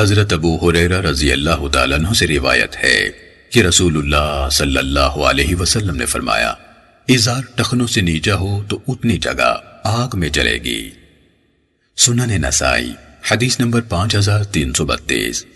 حضرت ابو حریرہ رضی اللہ تعالیٰ عنہ سے روایت ہے کہ رسول اللہ صلی اللہ علیہ وسلم نے فرمایا ازار ٹخنوں سے نیچا ہو تو اتنی جگہ آگ میں جلے گی۔ سنن نسائی، حدیث نمبر پانچ ہزار تین سو بتیس۔